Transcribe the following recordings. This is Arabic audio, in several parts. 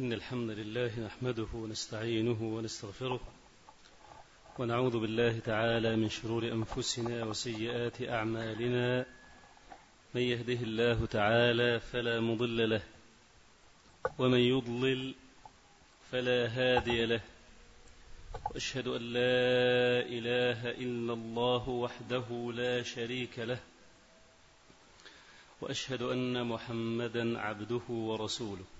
إن الحمد لله نحمده ونستعينه ونستغفره ونعوذ بالله تعالى من شرور أنفسنا وسيئات أعمالنا. من يهده الله تعالى فلا مضل له ومن يضلل فلا هادي له. واشهد أن لا إله إلا الله وحده لا شريك له وأشهد أن محمدا عبده ورسوله.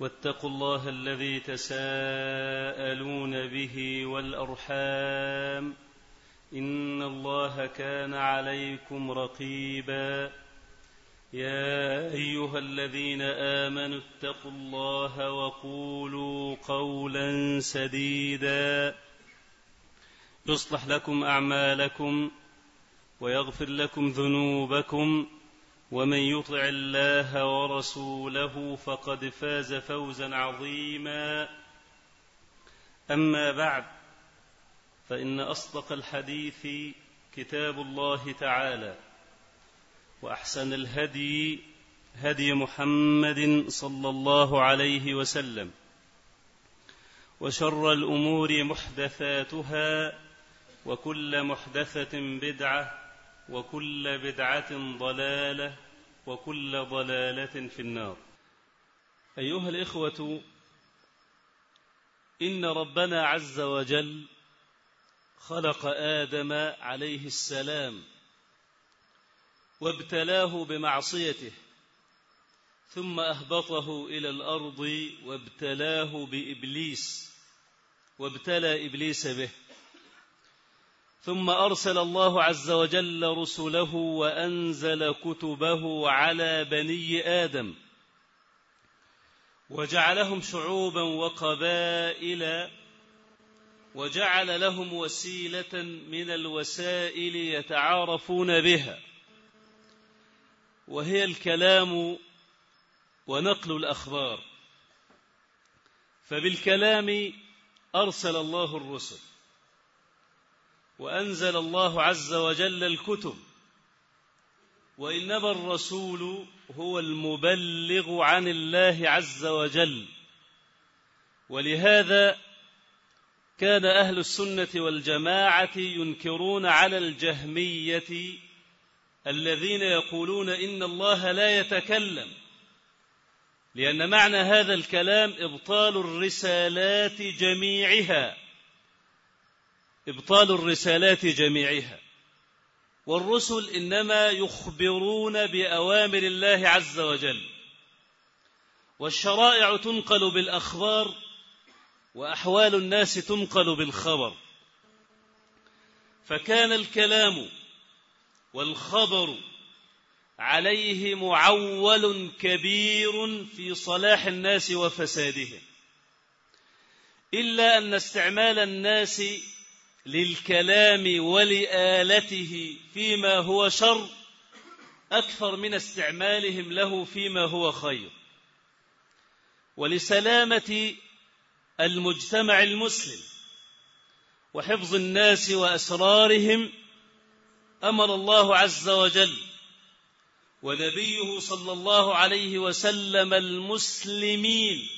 واتقوا الله الذي تساءلون به والأرحام إن الله كان عليكم رقيبا يا أيها الذين آمنوا اتقوا الله وقولوا قولا سديدا يصلح لكم أعمالكم ويغفر لكم ذنوبكم ومن يطع الله ورسوله فقد فاز فوزا عظيما. أما بعد فإن أصدق الحديث كتاب الله تعالى وأحسن الهدي هدي محمد صلى الله عليه وسلم وشر الأمور محدثاتها وكل محدثة بدعة وكل بدعة ضلالة وكل ضلالة في النار. أيها الإخوة إن ربنا عز وجل خلق آدم عليه السلام وابتلاه بمعصيته ثم أهبطه إلى الأرض وابتلاه بإبليس وابتلى إبليس به. ثم أرسل الله عز وجل رسله وأنزل كتبه على بني آدم وجعلهم شعوبا وقبائل وجعل لهم وسيلة من الوسائل يتعارفون بها. وهي الكلام ونقل الأخبار. فبالكلام أرسل الله الرسل. وأنزل الله عز وجل الكتب. وإنما الرسول هو المبلغ عن الله عز وجل. ولهذا كان أهل السنة والجماعة ينكرون على الجهمية الذين يقولون إن الله لا يتكلم. لأن معنى هذا الكلام إبطال الرسالات جميعها. إبطال الرسالات جميعها. والرسل إنما يخبرون بأوامر الله عز وجل. والشرائع تنقل بالأخبار وأحوال الناس تنقل بالخبر. فكان الكلام والخبر عليه معول كبير في صلاح الناس وفسادهم. إلا أن استعمال الناس للكلام ولآلته فيما هو شر أكثر من استعمالهم له فيما هو خير. ولسلامة المجتمع المسلم وحفظ الناس وأسرارهم أمر الله عز وجل ونبيه صلى الله عليه وسلم المسلمين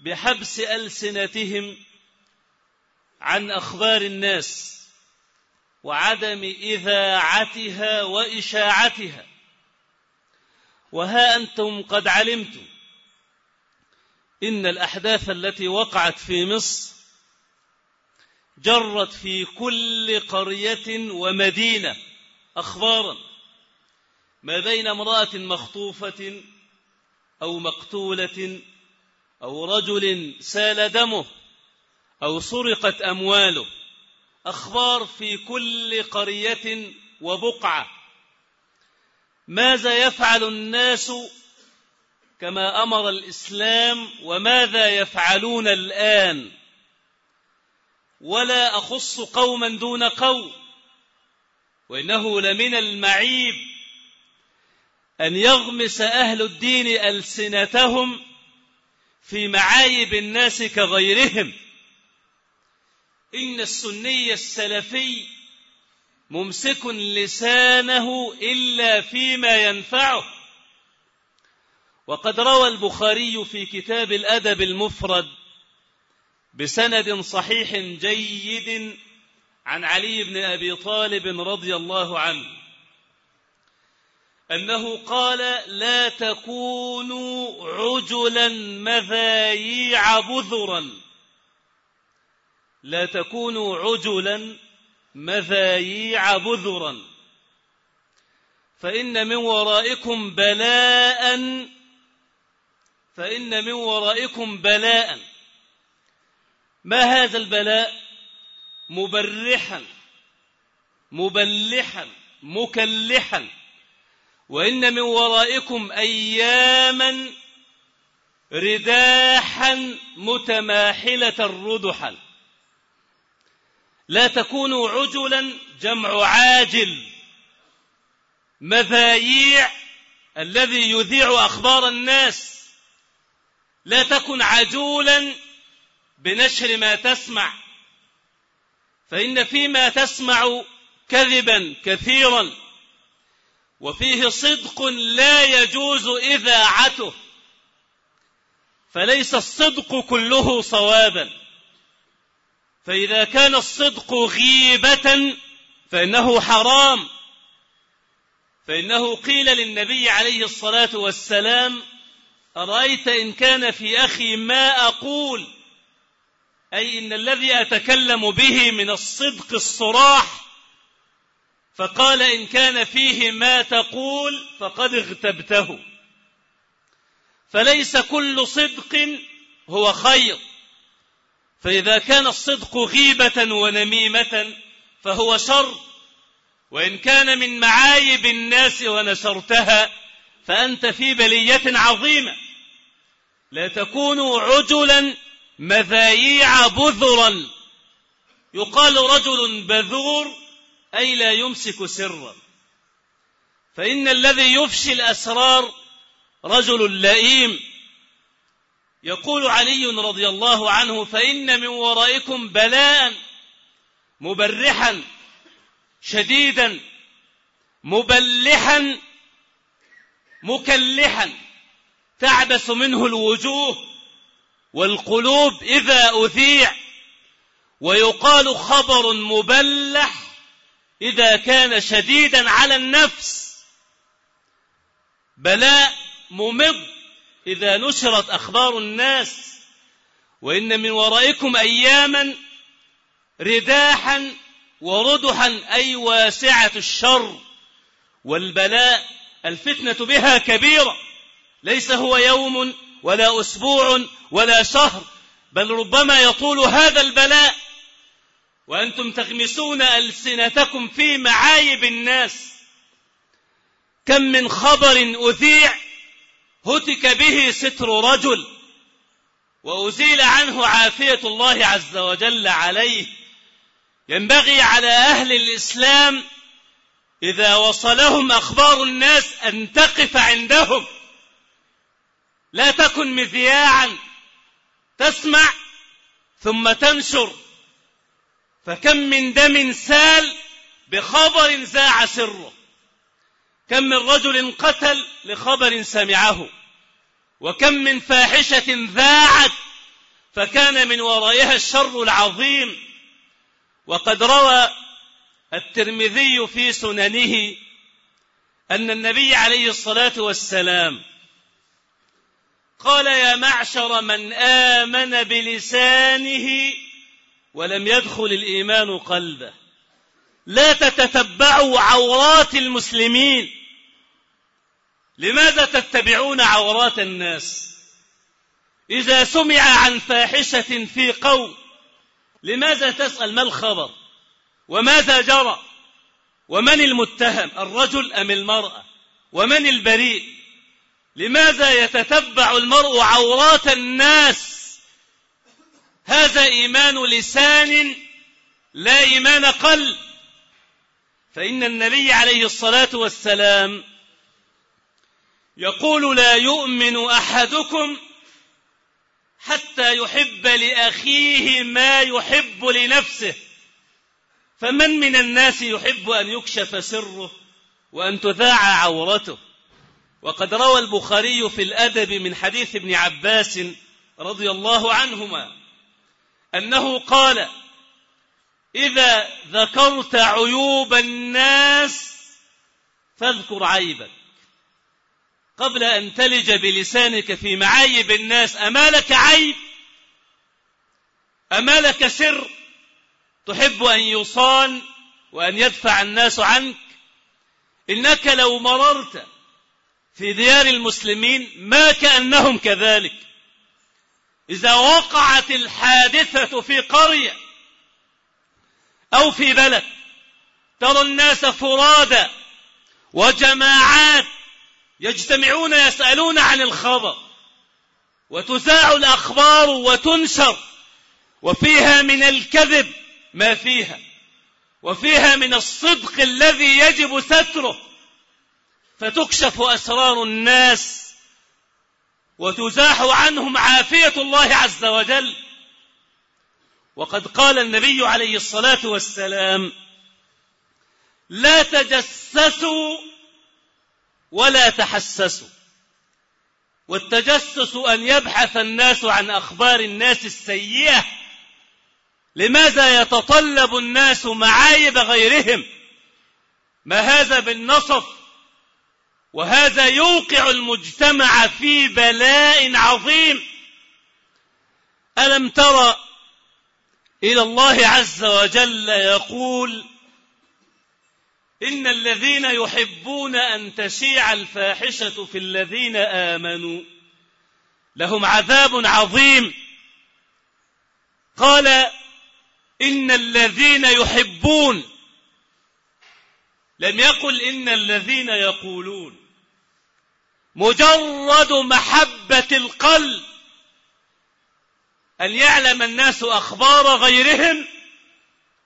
بحبس ألسنتهم عن أخبار الناس وعدم إذاعتها وإشاعتها. وها أنتم قد علمتم إن الأحداث التي وقعت في مصر جرت في كل قرية ومدينة اخبارا ما بين امرأة مخطوفة أو مقتولة أو رجل سال دمه أو سرقت أمواله. أخبار في كل قرية وبقعة. ماذا يفعل الناس كما أمر الإسلام وماذا يفعلون الآن؟ ولا أخص قوما دون قوم. وإنه لمن المعيب أن يغمس أهل الدين ألسنتهم في معايب الناس كغيرهم. إن السني السلفي ممسك لسانه إلا فيما ينفعه. وقد روى البخاري في كتاب الأدب المفرد بسند صحيح جيد عن علي بن أبي طالب رضي الله عنه أنه قال لا تكونوا عجلا مذاييع بذرا لا تكونوا عجلا مذاييع بذرا. فإن من ورائكم بلاء فإن من ورائكم بلاء. ما هذا البلاء؟ مبرحا مبلحا مكلحا. وإن من ورائكم أياما رداحا متماحلة ردحا. لا تكونوا عجلا جمع عاجل. مذاييع الذي يذيع أخبار الناس. لا تكن عجولا بنشر ما تسمع. فإن فيما تسمع كذبا كثيرا. وفيه صدق لا يجوز إذاعته. فليس الصدق كله صوابا. فإذا كان الصدق غيبة فإنه حرام. فإنه قيل للنبي عليه الصلاة والسلام أرأيت إن كان في أخي ما أقول؟ أي إن الذي أتكلم به من الصدق الصراح فقال إن كان فيه ما تقول فقد اغتبته. فليس كل صدق هو خير. فإذا كان الصدق غيبة ونميمة فهو شر وإن كان من معايب الناس ونشرتها فأنت في بلية عظيمة. لا تكونوا عجلا مذاييع بذرا. يقال رجل بذور أي لا يمسك سرا. فإن الذي يفشي الأسرار رجل لئيم. يقول علي رضي الله عنه فإن من ورائكم بلاء مبرحا شديدا مبلحا مكلحا تعبس منه الوجوه والقلوب إذا أذيع ويقال خبر مبلح إذا كان شديدا على النفس بلاء ممض إذا نشرت أخبار الناس وإن من ورائكم أياما رداحا وردحا أي واسعة الشر والبلاء الفتنة بها كبيرة. ليس هو يوم ولا أسبوع ولا شهر بل ربما يطول هذا البلاء. وأنتم تغمسون ألسنتكم في معايب الناس. كم من خبر أذيع هتك به ستر رجل وأزيل عنه عافية الله عز وجل عليه. ينبغي على أهل الإسلام إذا وصلهم أخبار الناس أن تقف عندهم. لا تكن مذياعا تسمع ثم تنشر. فكم من دم سال بخبر زاع سره. كم من رجل قتل لخبر سمعه وكم من فاحشة ذاعت فكان من ورائها الشر العظيم. وقد روى الترمذي في سننه أن النبي عليه الصلاة والسلام قال يا معشر من آمن بلسانه ولم يدخل الإيمان قلبه لا تتتبعوا عورات المسلمين. لماذا تتبعون عورات الناس؟ إذا سمع عن فاحشة في قوم لماذا تسأل ما الخبر؟ وماذا جرى؟ ومن المتهم الرجل أم المرأة؟ ومن البريء؟ لماذا يتتبع المرء عورات الناس؟ هذا إيمان لسان لا إيمان قلب. فإن النبي عليه الصلاة والسلام يقول لا يؤمن أحدكم حتى يحب لأخيه ما يحب لنفسه. فمن من الناس يحب أن يكشف سره وأن تذاع عورته؟ وقد روى البخاري في الأدب من حديث ابن عباس رضي الله عنهما أنه قال إذا ذكرت عيوب الناس فاذكر عيبك. قبل أن تلج بلسانك في معايب الناس أما لك عيب؟ أما لك سر تحب أن يصان وأن يدفع الناس عنك؟ إنك لو مررت في ديار المسلمين ما كأنهم كذلك. إذا وقعت الحادثة في قرية أو في بلد. ترى الناس فرادى وجماعات يجتمعون يسألون عن الخبر وتذاع الأخبار وتنشر وفيها من الكذب ما فيها وفيها من الصدق الذي يجب ستره فتكشف أسرار الناس وتزاح عنهم عافية الله عز وجل. وقد قال النبي عليه الصلاة والسلام لا تجسسوا ولا تحسسوا. والتجسس أن يبحث الناس عن أخبار الناس السيئة لماذا يتطلب الناس معايب غيرهم؟ ما هذا بالنصف؟ وهذا يوقع المجتمع في بلاء عظيم. ألم ترى إلى الله عز وجل يقول إن الذين يحبون أن تشيع الفاحشة في الذين آمنوا لهم عذاب عظيم. قال إن الذين يحبون لم يقل إن الذين يقولون مجرد محبة القلب أن يعلم الناس أخبار غيرهم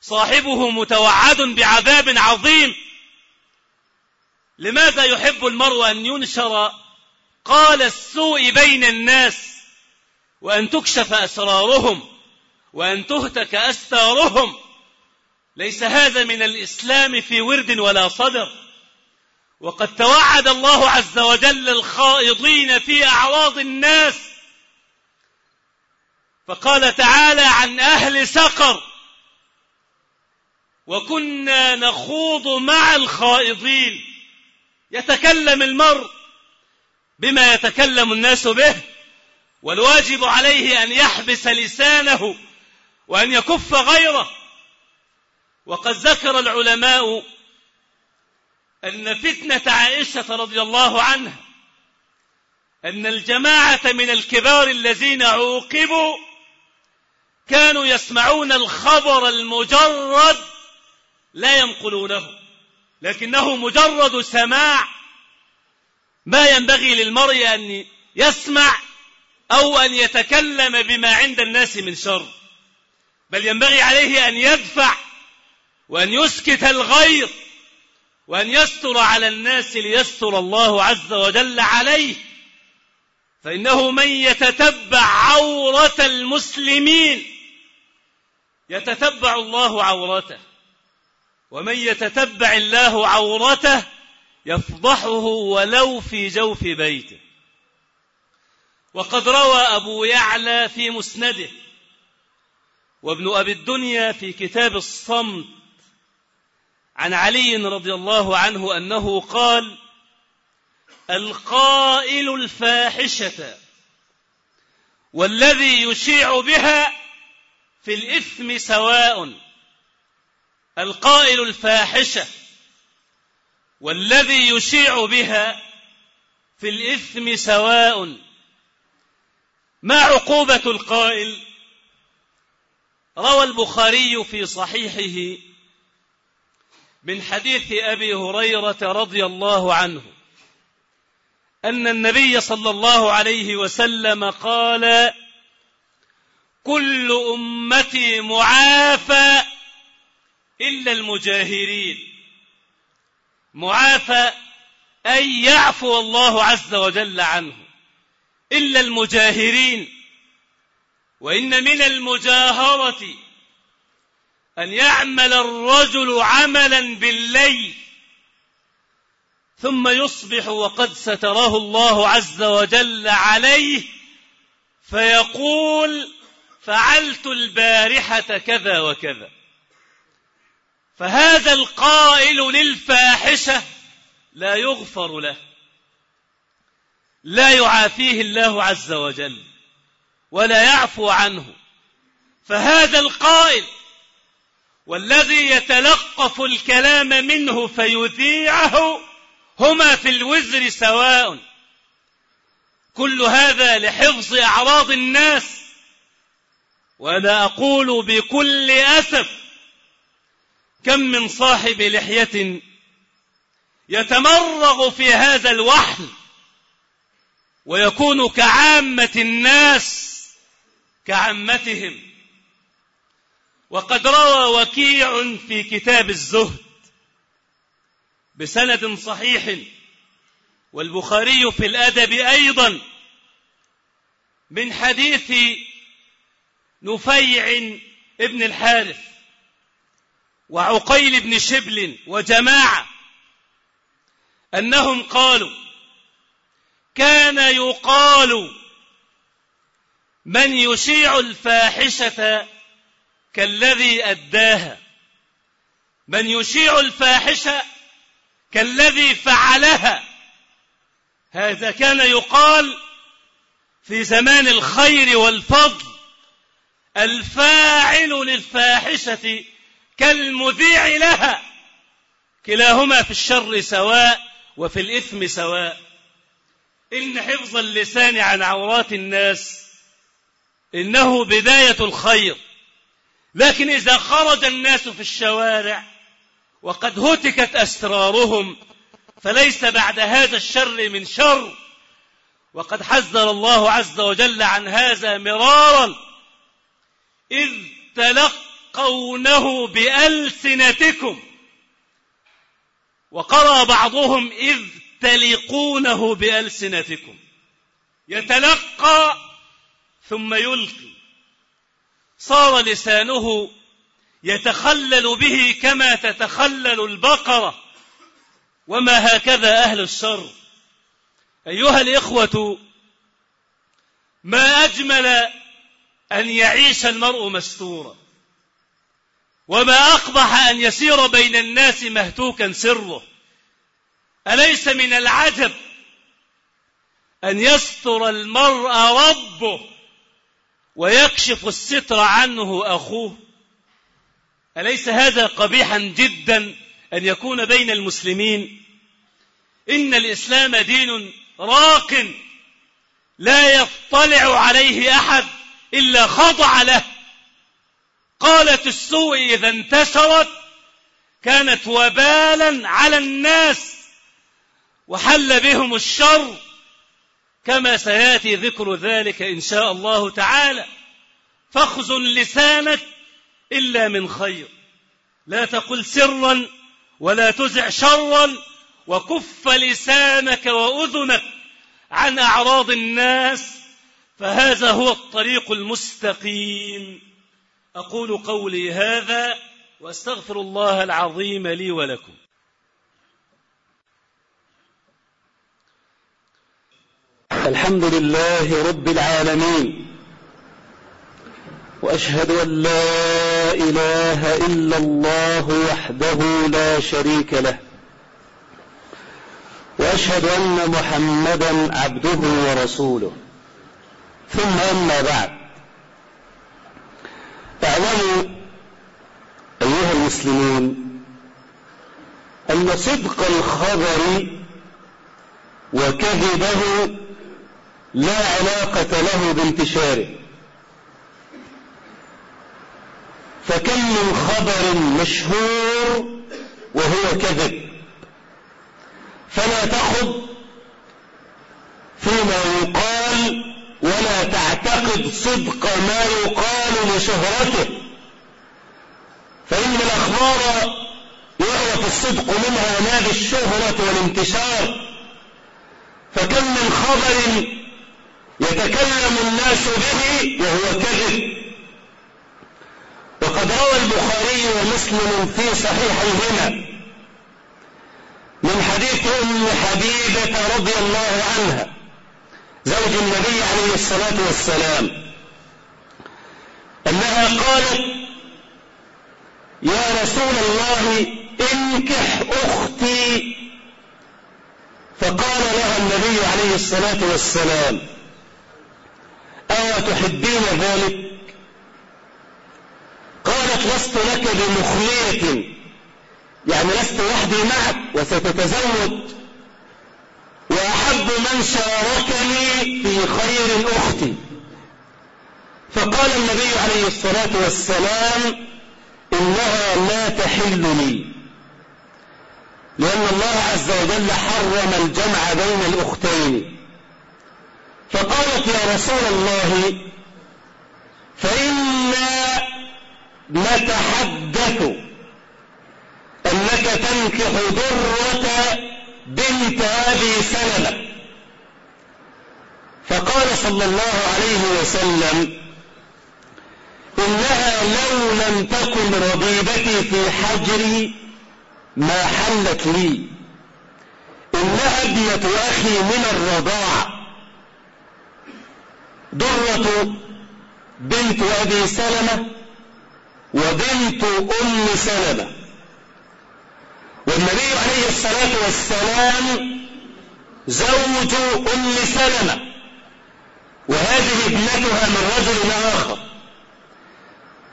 صاحبه متوعد بعذاب عظيم. لماذا يحب المرء أن ينشر قال السوء بين الناس وأن تكشف أسرارهم وأن تهتك أستارهم؟ ليس هذا من الإسلام في ورد ولا صدر. وقد توعد الله عز وجل الخائضين في أعراض الناس فقال تعالى عن أهل سقر وكنا نخوض مع الخائضين. يتكلم المرء بما يتكلم الناس به والواجب عليه أن يحبس لسانه وأن يكف غيره. وقد ذكر العلماء أن فتنة عائشة رضي الله عنها أن الجماعة من الكبار الذين عوقبوا كانوا يسمعون الخبر المجرد لا ينقلونه لكنه مجرد سماع. ما ينبغي للمرء أن يسمع أو أن يتكلم بما عند الناس من شر بل ينبغي عليه أن يدفع وأن يسكت الغير وأن يستر على الناس ليستر الله عز وجل عليه. فإنه من يتتبع عورة المسلمين يتتبع الله عورته. ومن يتتبع الله عورته يفضحه ولو في جوف بيته. وقد روى أبو يعلى في مسنده وابن أبي الدنيا في كتاب الصمت عن علي رضي الله عنه أنه قال القائل الفاحشة والذي يشيع بها في الإثم سواء القائل الفاحشة والذي يشيع بها في الإثم سواء. ما عقوبة القائل؟ روى البخاري في صحيحه من حديث أبي هريرة رضي الله عنه أن النبي صلى الله عليه وسلم قال كل أمتي معافى إلا المجاهرين. معافى أي يعفو الله عز وجل عنه. إلا المجاهرين. وإن من المجاهرة أن يعمل الرجل عملا بالليل ثم يصبح وقد ستره الله عز وجل عليه فيقول فعلت البارحة كذا وكذا. فهذا القائل للفاحشة لا يغفر له لا يعافيه الله عز وجل ولا يعفو عنه. فهذا القائل والذي يتلقف الكلام منه فيذيعه هما في الوزر سواء. كل هذا لحفظ أعراض الناس وأنا أقول بكل أسف كم من صاحب لحية يتمرغ في هذا الوحل ويكون كعامة الناس كعامتهم. وقد روى وكيع في كتاب الزهد بسند صحيح والبخاري في الأدب أيضا من حديث نفيع ابن الحارث وعقيل بن شبل وجماعة أنهم قالوا كان يقال من يشيع الفاحشة كالذي أداها من يشيع الفاحشة كالذي فعلها هذا كان يقال في زمان الخير والفضل الفاعل للفاحشة كالمذيع لها. كلاهما في الشر سواء وفي الإثم سواء. إن حفظ اللسان عن عورات الناس إنه بداية الخير. لكن إذا خرج الناس في الشوارع وقد هتكت أسرارهم فليس بعد هذا الشر من شر. وقد حذر الله عز وجل عن هذا مرارا. إذ تلقونه بألسنتكم وقرأ بعضهم إذ تلقونه بألسنتكم. يتلقى ثم يلقي. صار لسانه يتخلل به كما تتخلل البقرة. وما هكذا أهل الشر أيها الإخوة ما أجمل أن يعيش المرء مستورا. وما أقبح أن يسير بين الناس مهتوكا سره. أليس من العجب أن يستر المرء ربه ويكشف الستر عنه أخوه؟ أليس هذا قبيحا جدا أن يكون بين المسلمين؟ إن الإسلام دين راق لا يطلع عليه أحد. إلا خضع له. قالت السوء إذا انتشرت كانت وبالا على الناس وحل بهم الشر كما سيأتي ذكر ذلك إن شاء الله تعالى. فاخزن لسانك إلا من خير. لا تقل سرا ولا تزع شرا وكف لسانك وأذنك عن أعراض الناس فهذا هو الطريق المستقيم. أقول قولي هذا وأستغفر الله العظيم لي ولكم. الحمد لله رب العالمين وأشهد أن لا إله إلا الله وحده لا شريك له وأشهد أن محمدا عبده ورسوله. ثم أما بعد. اعلموا أيها المسلمون أن صدق الخبر وكذبه لا علاقة له بانتشاره. فكم من خبر مشهور وهو كذب. فلا تخض فيما يقال ولا تعتقد صدق ما يقال لشهرته. فإن الأخبار يعرف الصدق منها نادي الشهرة والانتشار. فكم من خبر يتكلم الناس به وهو كذب. وقد روى البخاري ومسلم في صحيحيهما من حديث أم حبيبة رضي الله عنها زوج النبي عليه الصلاة والسلام. أنها قالت يا رسول الله انكح أختي. فقال لها النبي عليه الصلاة والسلام أو تحبين ذلك؟ قالت لست لك بمخلية. يعني لست وحدي معك وستتزوج. من شاركني في خير أختي فقال النبي عليه الصلاة والسلام إنها لا تحل لي لأن الله عز وجل حرم الجمع بين الأختين. فقالت يا رسول الله فإنا نتحدث أنك تنكح درة بنت أبي سلمة. فقال صلى الله عليه وسلم إنها لو لم تكن ربيبتي في حجري ما حلت لي. إنها ابنة أخي من الرضاعة درة بنت أبي سلمة وبنت أم سلمة. والنبي عليه الصلاة والسلام زوج أم سلمة. وهذه ابنتها من رجل آخر.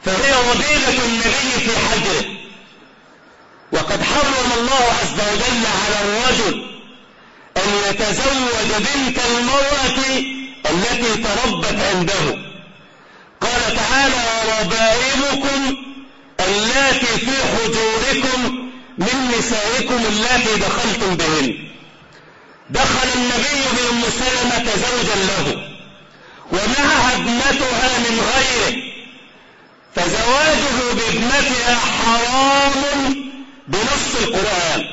فهي ربيبة النبي في حجره. وقد حرم الله عز وجل على الرجل أن يتزوج بنت المرأة التي تربت عنده. قال تعالى وربائبكم اللاتي في حجوركم من نسائكم اللاتي دخلتم بهن دخل النبي بأم سلمة زوجا له. ومعها ابنتها من غيره. فزواجه بابنتها حرام بنص القرآن.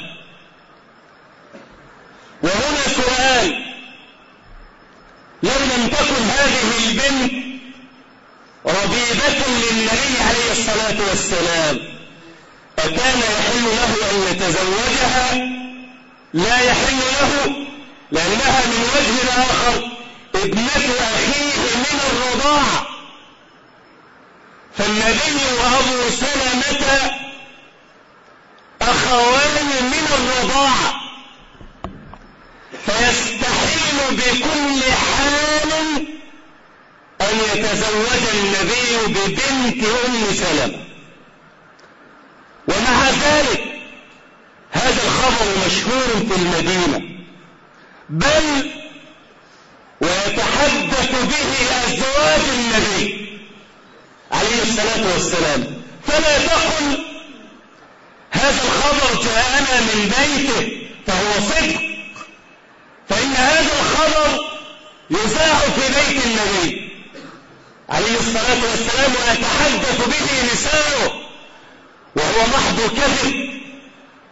وهنا سؤال. لو لم تكن هذه البنت ربيبة للنبي عليه الصلاة والسلام. أكان يحل له أن يتزوجها لا يحل له لأنها من وجه آخر. ابنة أخيه من الرضاعة فالنبي وأبو سلمة أخوان من الرضاعة فيستحيل بكل حال أن يتزوج النبي ببنت أم سلمة. ومع ذلك هذا الخبر مشهور في المدينة. بل ويتحدث به أزواج النبي عليه الصلاة والسلام. فلا تقل هذا الخبر جاءنا من بيته فهو صدق. فإن هذا الخبر يذاع في بيت النبي عليه الصلاة والسلام ويتحدث به نساؤه وهو محض كذب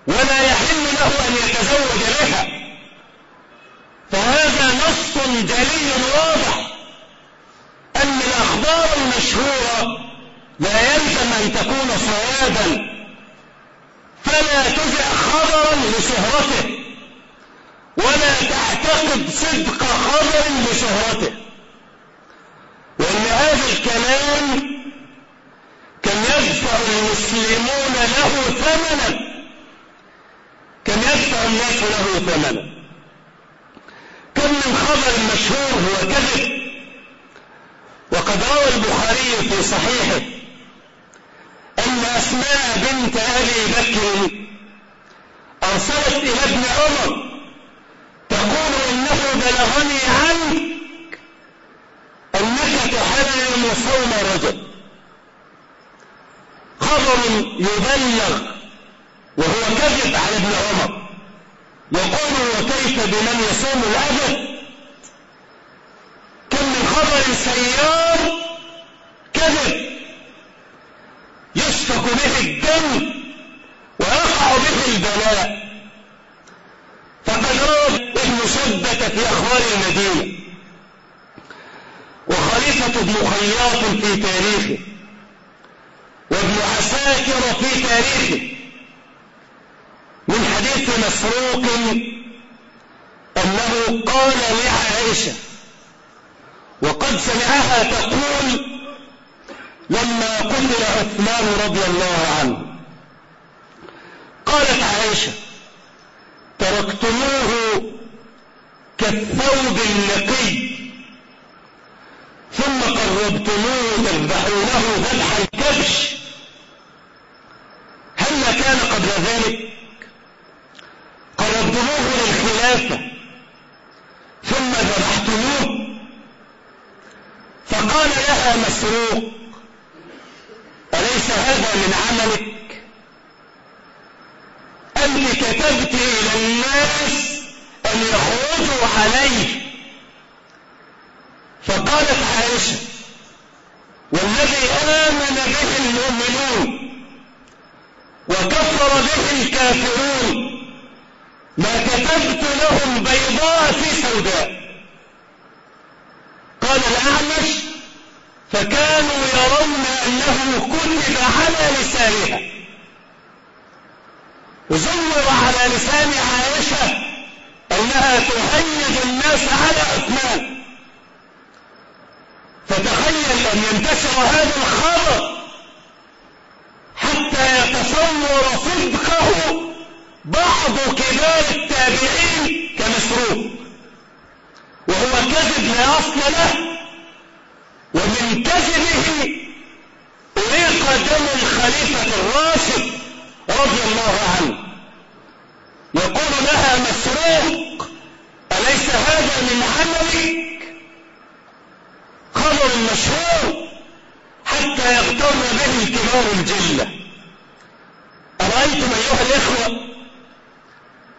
ولا يحل له أن يتزوج بها. فهذا نص جلي واضح أن الأخبار المشهورة لا يلزم أن تكون صوابا فلا تزع خبرا لشهرته ولا تعتقد صدق خبر لشهرته. وأن هذا الكلام كان يدفع المسلمون له ثمنا كان يدفع الناس له ثمنا. كم من خبر مشهور هو كذب. وقد روى البخاري في صحيحه أن أسماء بنت أبي بكر أرسلت إلى ابن عمر تقول إنه بلغني عنك أنك تحرم صوم رجب خبر يبلغ وهو كذب على ابن عمر. يقول وكيف بمن يصوم الابد بحر سيار كذب. يسفك به الدم ويقع به البلاء. فقد روى ابن شبة في أخبار المدينة. وخليفة ابن خياط في تاريخه. وابن عساكر في تاريخه. من مسروق أنه قال لعائشة وقد سمعها تقول لما قتل عثمان رضي الله عنه. قالت عائشة تركتموه كالثوب النقي ثم قربتموه تذبحونه ذبح الكبش هل ما كان قبل ذلك قربتموه للخلافة ثم ذبحتموه فقال لها مسروق أليس هذا من عملك أنت كتبت إلى الناس أن يخرجوا عليه فقالت عائشة والذي آمن به المؤمنون وكفر به الكافرون ما كتبت لهم بيضاء في سوداء قال الأعمش فكانوا يرون أنه كتب على لسانها وزور على لسان عائشة أنها تهيج الناس على عثمان فتخيل أن ينتشر هذا الخبر حتى يتصور صدقه بعض كبار التابعين كمسروق وهو كذب لا أصل له ومن كذبه أريق دم الخليفة الراشد رضي الله عنه. يقول لها مسروق أليس هذا من عملك خبر مشهور حتى يغتر به الكبار الجلة أرأيتم أيها الإخوة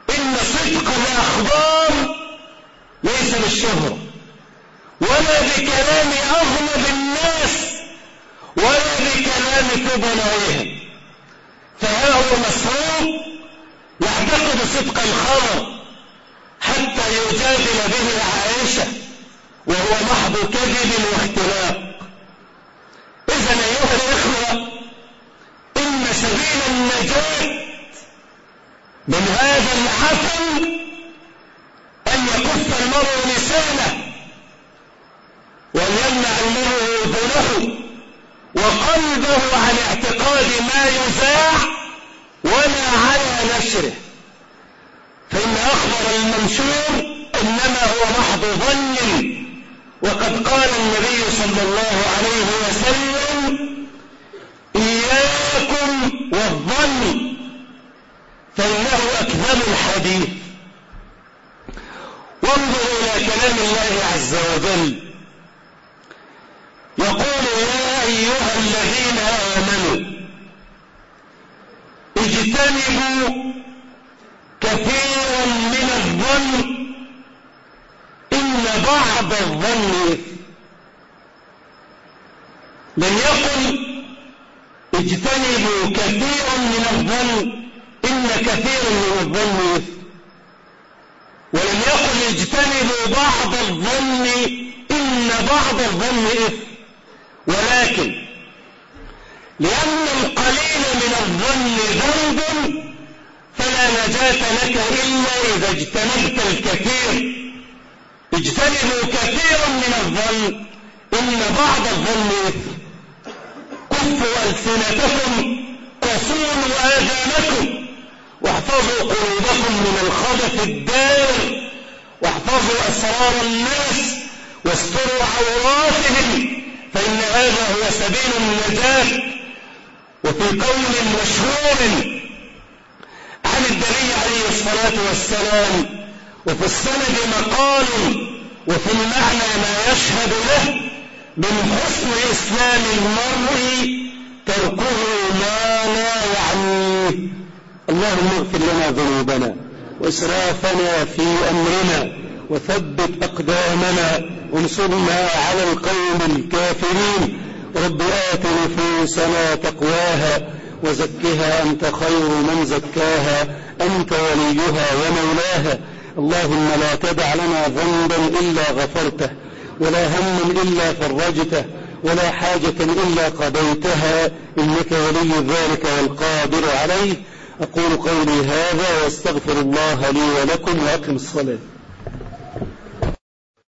إن صدق الأخبار ليس بالشهرة ولا بكلام أغلب الناس ولا بكلام فضلائهم فها هو مسروق يعتقد صدق الخبر حتى يجادل به وهو محض كذب واختلاق إذا أيها الإخوة إن سبيل النجاة من هذا الحفل أن يكف المرء لسانه وأن يمنع المرء أذنه وقلبه عن اعتقاد ما يذاع ولا على نشره فإن أخبر المنشور إنما هو محض ظن وقد قال النبي صلى الله عليه وسلم إياكم والظن فإنه أكذب الحديث. وانظروا إلى كلام الله عز وجل. يقول يا أيها الذين آمنوا اجتنبوا كثيرا من الظن بعض الظن لم يقل اجتنبوا كثيرا من الظن إن كثيرا من الظن. ولم يقل اجتنبوا بعض الظن إن بعض الظن إثم. ولكن لأن القليل من الظن ذنب فلا نجاة لك إلا إذا اجتنبت الكثير. اجتنبوا كثيرا من الظن إن بعض الظن كفوا ألسنتكم وصونوا آذانكم واحفظوا قلوبكم من الخبث الدار واحفظوا أسرار الناس واستروا عوراتهم فإن هذا هو سبيل النجاة وفي قول مشهور عن النبي عليه الصلاة والسلام وفي السند مقال وفي المعنى ما يشهد له من حسن إسلام المرء تركه ما لا يعنيه اللهم اغفر لنا ذنوبنا وإسرافنا في أمرنا وثبت أقدامنا وانصرنا على القوم الكافرين. رب آت نفوسنا تقواها وزكها أنت خير من زكاها. أنت وليها ومولاها. اللهم لا تدع لنا ذنبا إلا غفرته ولا هما إلا فرجته ولا حاجة إلا قضيتها إنك ولي ذلك والقادر عليه. أقول قولي هذا وأستغفر الله لي ولكم وأقم الصلاة.